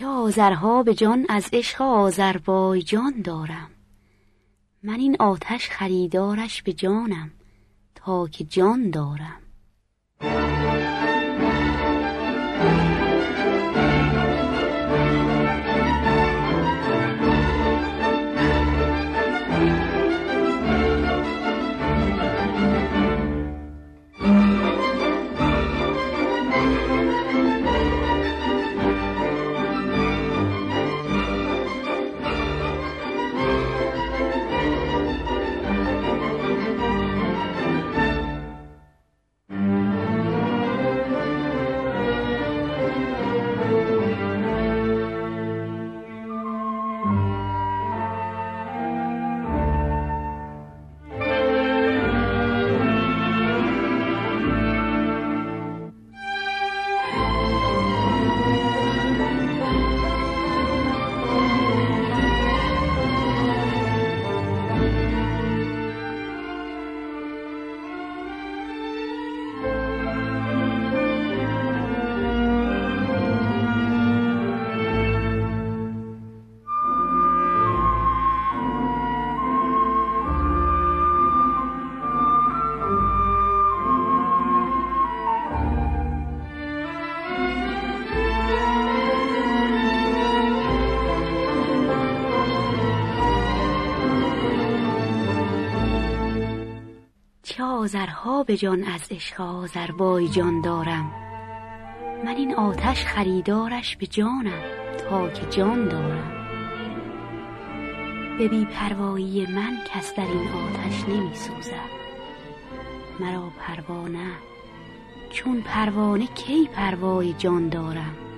چه آذرها به جان از عشق آذربایجان دارم. من این آتش خریدارش به جانم تا که جان دارم. آذرها به جان از عشق آذربایجان دارم. من این آتش خریدارش به جانم تا که جان دارم. به بی پروایی من کس در این آتش نمی سوزد مرا پروا نه چون پروانه کی پروای جان دارم؟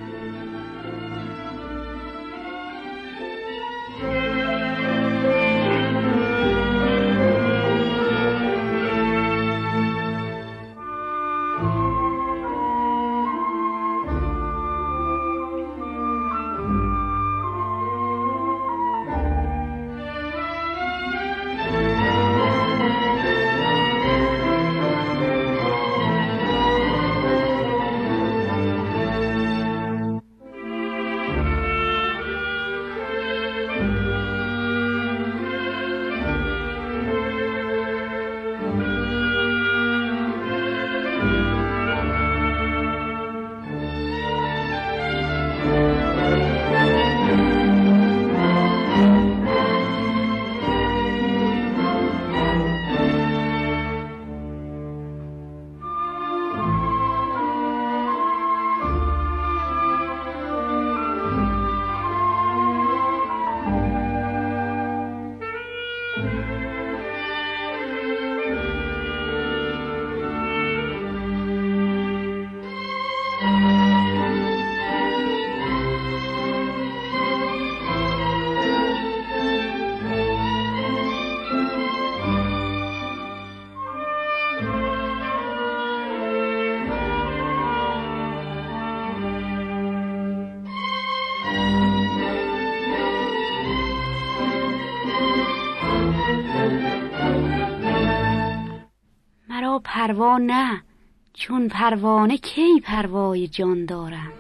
پروا نه چون پروانه کی پروای جان دارم؟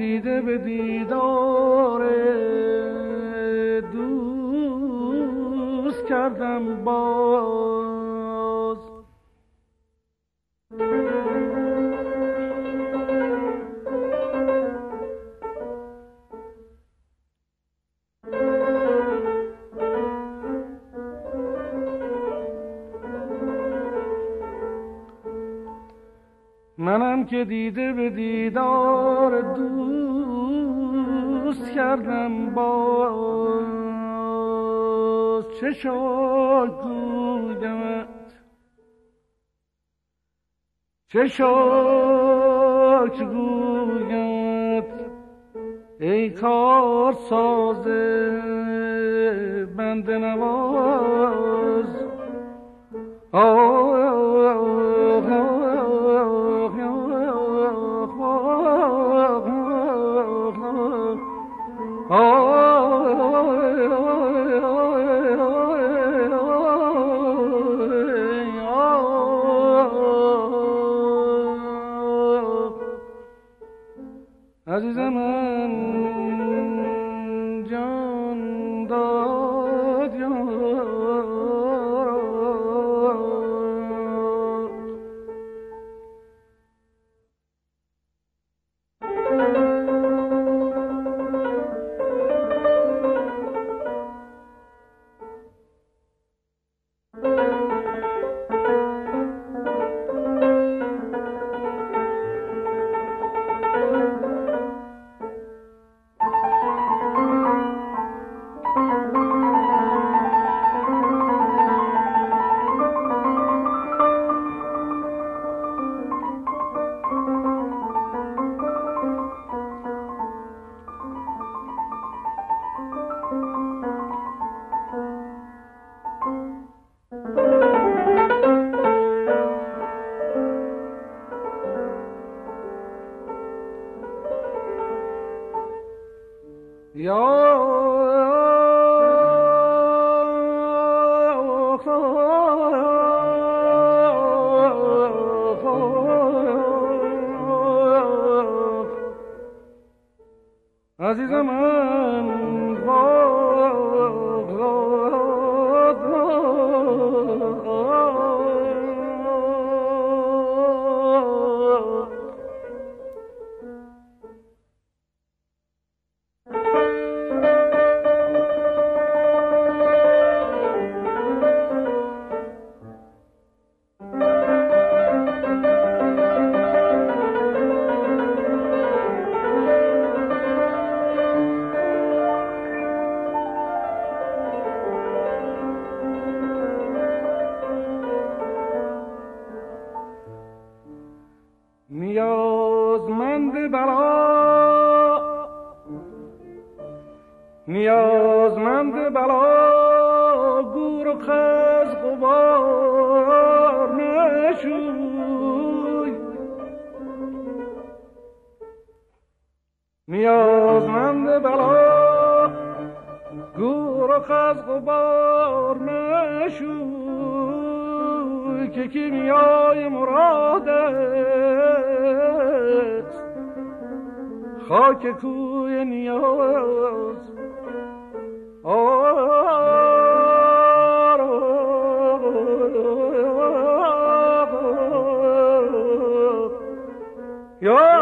دیده به دیدار که دیده به دیدار دوست کردم باز چه شد گویمت. چه شد گویمت. ای کار سازه بند نواز. آه. Oh, خاک کوی نیاز. یا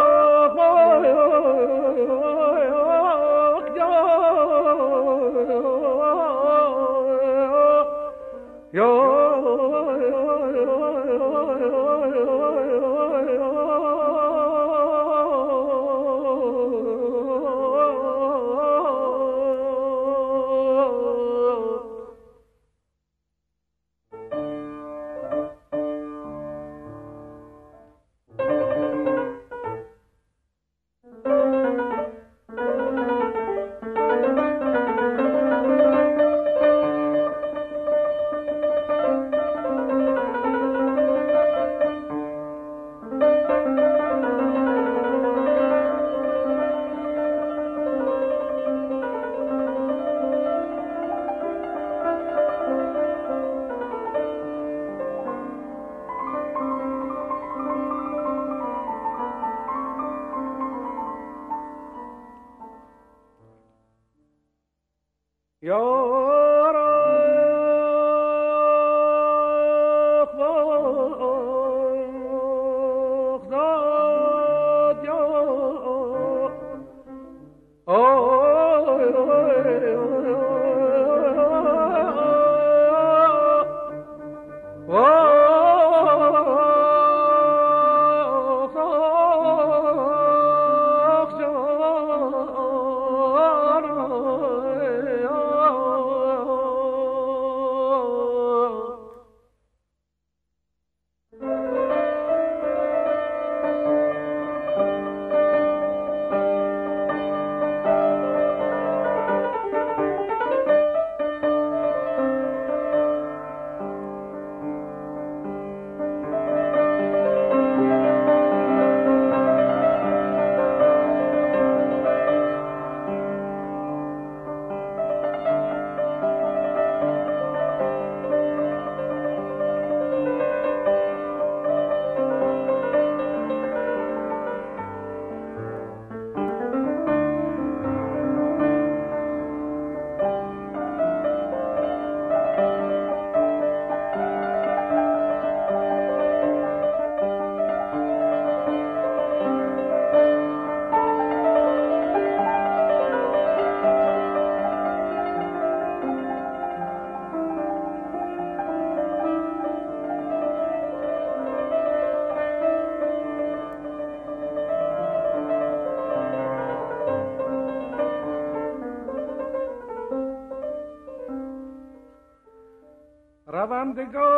the go.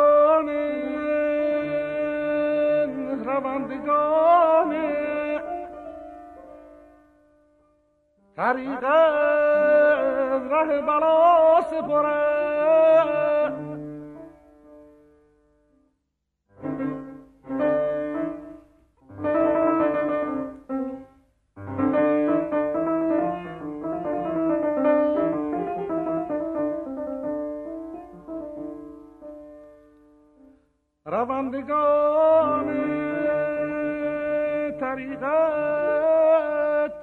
روندگان طریقت.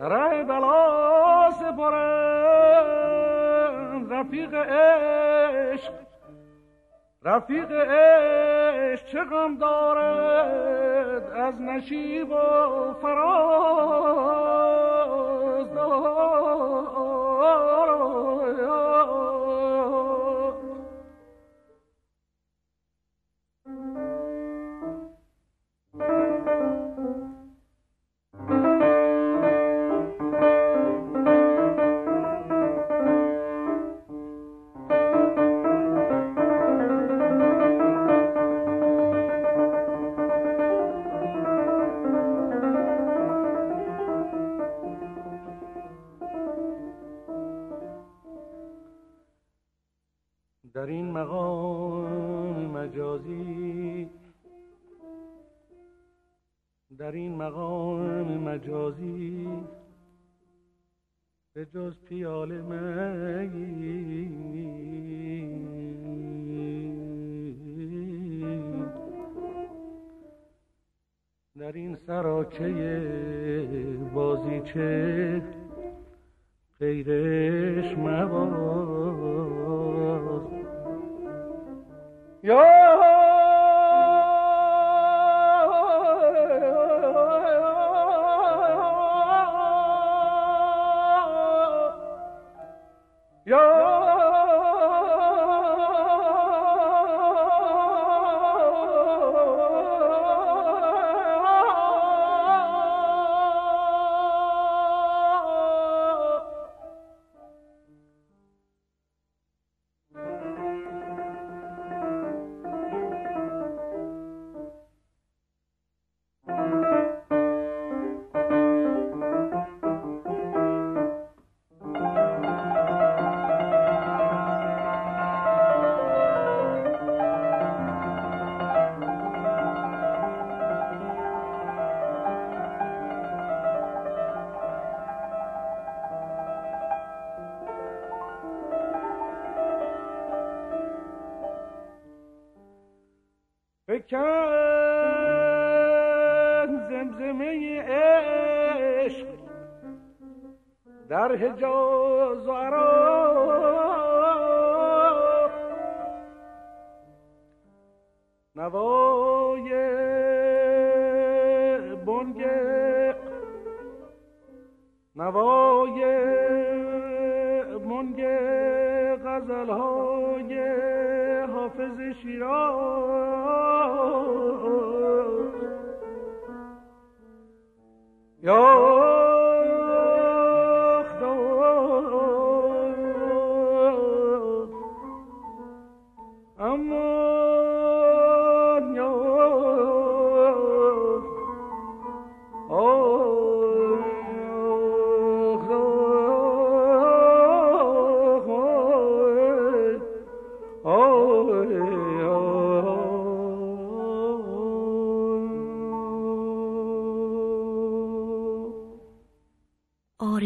ره بلا سپرند رفیق عشق. رفیق عشق چه غم دارد از نشیب و فراز. در بکن زمزمه عشق در حجاز و عراق. نوای بنگ نوای بنگ غزل حافظ شیراز یا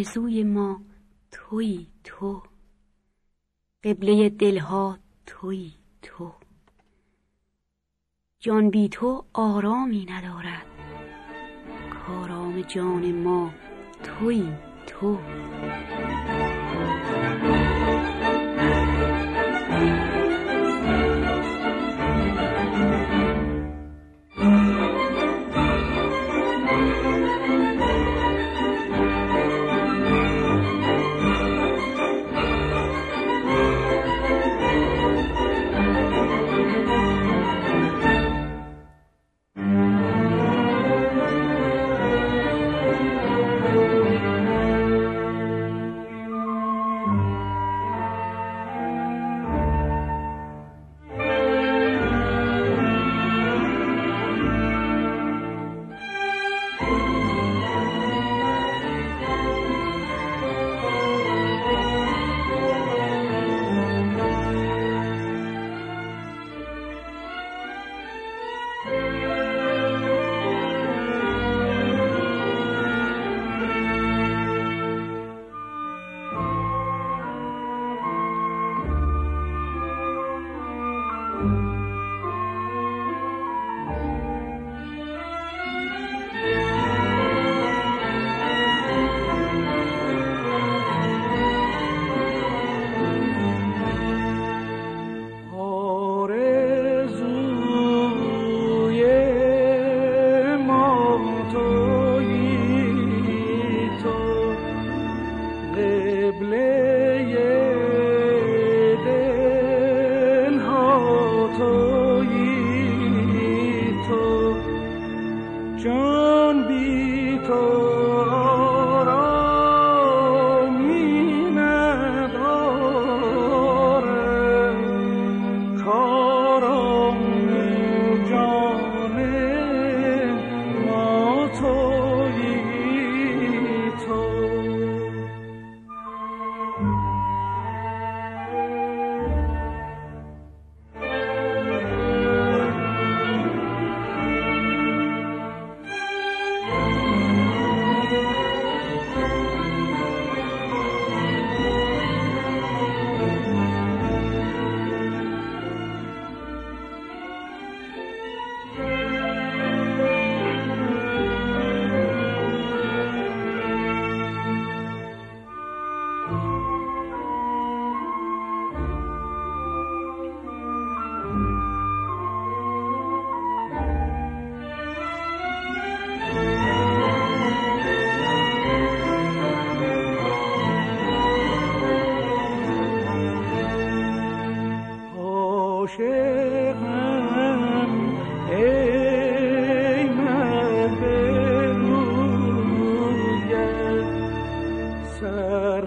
آرزوی ما توی تو. قبله دلها توی تو. جان بی تو آرامی ندارد. کارام جان ما توی تو.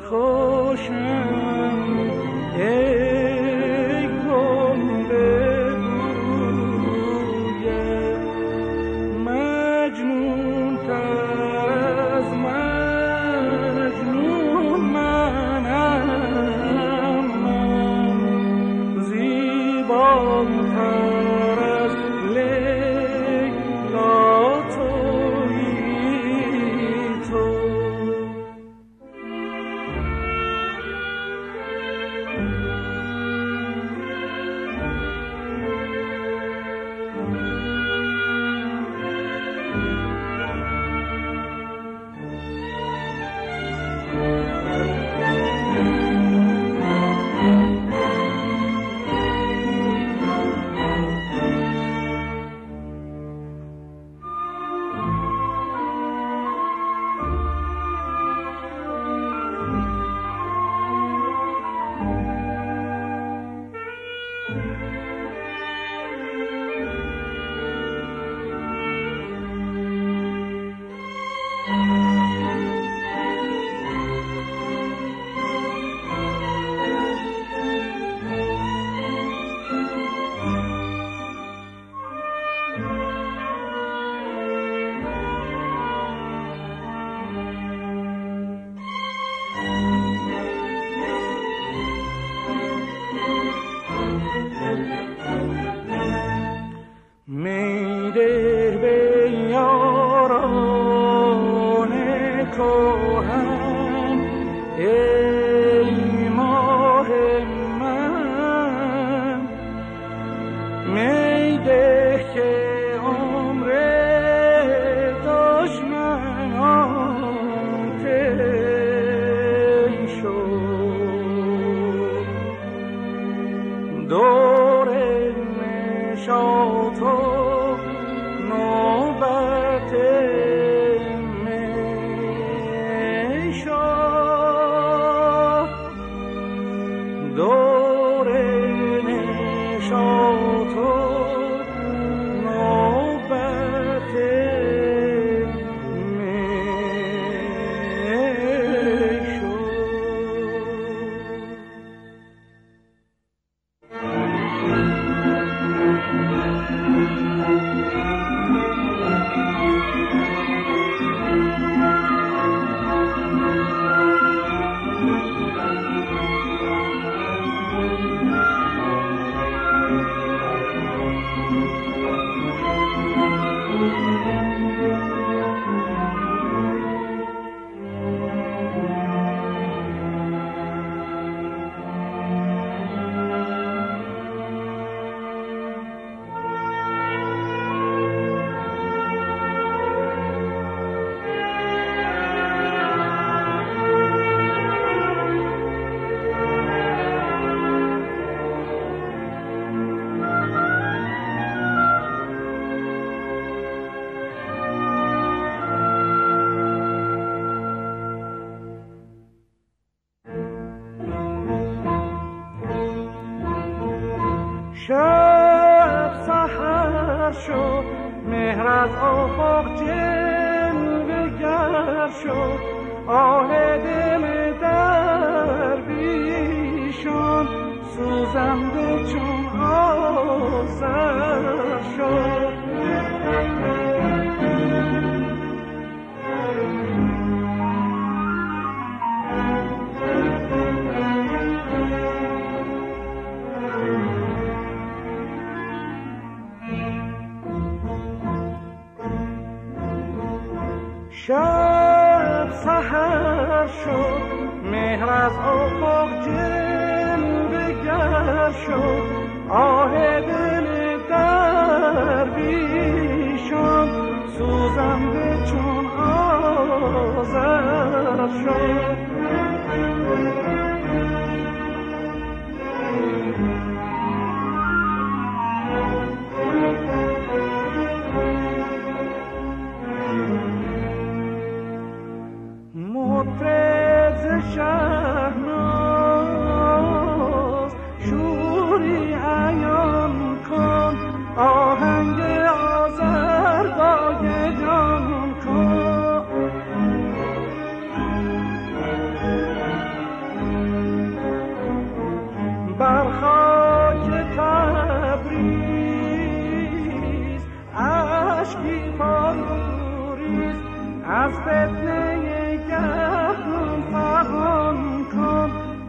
何时 hand. شو مهر از افق جلوه گر شو. آه دل درویشان سوزنده چون آزر شد. گر شد مهر از افق جلوه گر شد. آه دل سوزم به چون آذر شد.